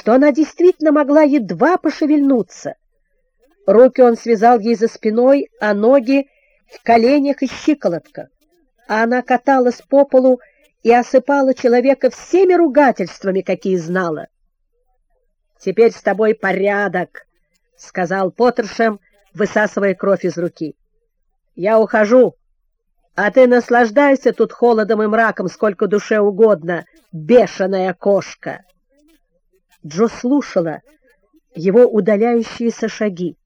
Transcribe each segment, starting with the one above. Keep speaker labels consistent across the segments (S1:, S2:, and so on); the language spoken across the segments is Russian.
S1: что она действительно могла едва пошевельнуться. Руки он связал ей за спиной, а ноги в коленях и щиколотках, а она каталась по полу и осыпала человека всеми ругательствами, какие знала. «Теперь с тобой порядок», — сказал Поттершем, высасывая кровь из руки. «Я ухожу, а ты наслаждайся тут холодом и мраком сколько душе угодно, бешеная кошка!» Джо слушала его удаляющиеся шаги.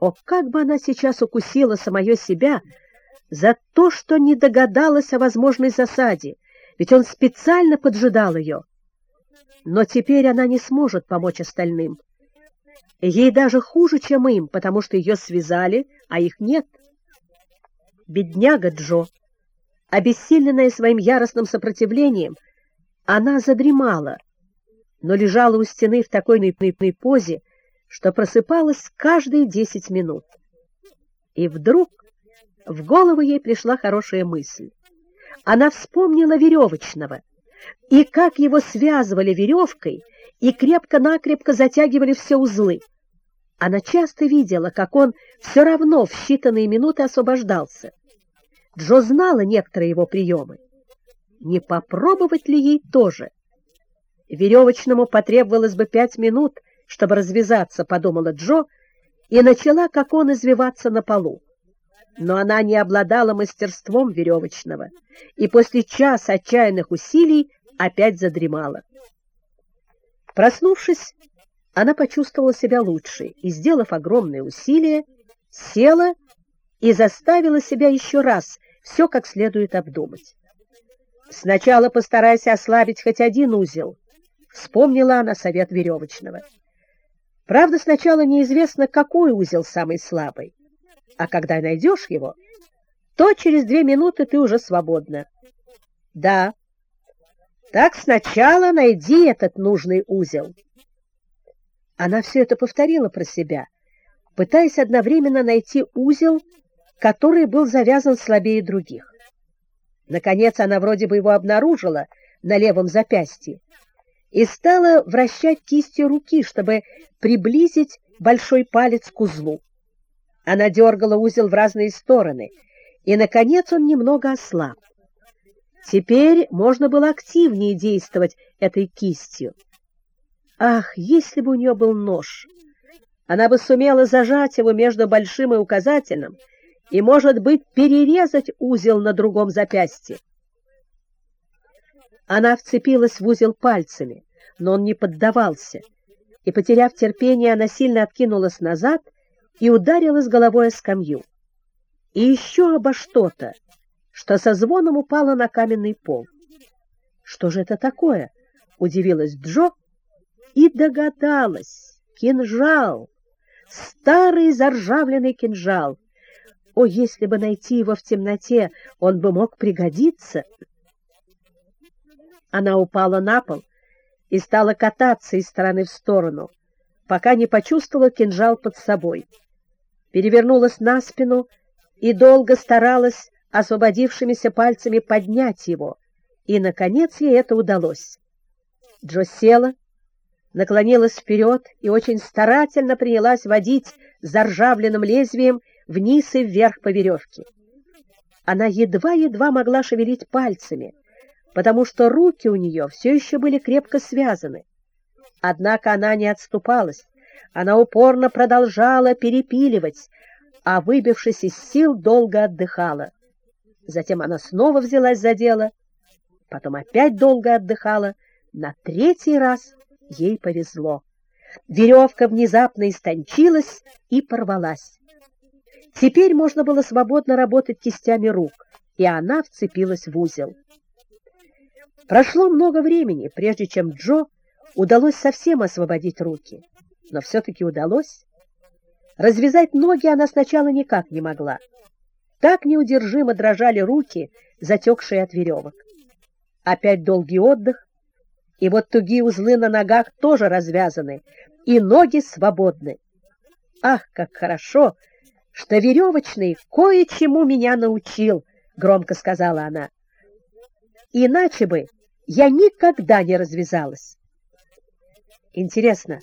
S1: О, как бы она сейчас укусила самое себя за то, что не догадалась о возможной засаде, ведь он специально поджидал ее. Но теперь она не сможет помочь остальным. Ей даже хуже, чем им, потому что ее связали, а их нет. Бедняга Джо, обессиленная своим яростным сопротивлением, она задремала, но лежала у стены в такой напной позе, что просыпалась каждые десять минут. И вдруг в голову ей пришла хорошая мысль. Она вспомнила веревочного, и как его связывали веревкой и крепко-накрепко затягивали все узлы. Она часто видела, как он все равно в считанные минуты освобождался. Джо знала некоторые его приемы. Не попробовать ли ей тоже? Веревочному потребовалось бы пять минут, чтобы развязаться, подумала Джо, и начала, как он, извиваться на полу. Но она не обладала мастерством веревочного, и после часа отчаянных усилий опять задремала. Проснувшись, она почувствовала себя лучше и, сделав огромные усилия, села и заставила себя еще раз все как следует обдумать. Сначала постарайся ослабить хоть один узел, вспомнила она совет веревочного. Правда, сначала неизвестно, какой узел самый слабый, а когда найдешь его, то через две минуты ты уже свободна. Да, так сначала найди этот нужный узел. Она все это повторила про себя, пытаясь одновременно найти узел, который был завязан слабее других. Наконец она вроде бы его обнаружила на левом запястье и стала вращать кистью руки, чтобы приблизить большой палец к узлу. Она дергала узел в разные стороны, и, наконец, он немного ослаб. Теперь можно было активнее действовать этой кистью. Ах, если бы у нее был нож! Она бы сумела зажать его между большим и указательным и, может быть, перерезать узел на другом запястье. Она вцепилась в узел пальцами, но он не поддавался, и, потеряв терпение, она сильно откинулась назад и ударилась головой о скамью. И еще обо что-то, что со звоном упало на каменный пол. «Что же это такое?» — удивилась Джо и догадалась. «Кинжал! Старый заржавленный кинжал! О, если бы найти его в темноте, он бы мог пригодиться!» Она упала на пол и стала кататься из стороны в сторону, пока не почувствовала кинжал под собой. Перевернулась на спину и долго старалась освободившимися пальцами поднять его, и, наконец, ей это удалось. Джо села, наклонилась вперед и очень старательно принялась водить заржавленным лезвием вниз и вверх по веревке. Она едва-едва могла шевелить пальцами, потому что руки у нее все еще были крепко связаны. Однако она не отступалась, она упорно продолжала перепиливать, а, выбившись из сил, долго отдыхала. Затем она снова взялась за дело, потом опять долго отдыхала. На третий раз ей повезло. Веревка внезапно истончилась и порвалась. Теперь можно было свободно работать кистями рук, и она вцепилась в узел. Прошло много времени, прежде чем Джо удалось совсем освободить руки, но все-таки удалось. Развязать ноги она сначала никак не могла. Так неудержимо дрожали руки, затекшие от веревок. Опять долгий отдых, и вот тугие узлы на ногах тоже развязаны, и ноги свободны. Ах, как хорошо, что веревочный кое-чему меня научил, громко сказала она. Иначе бы я никогда не развязалась. Интересно,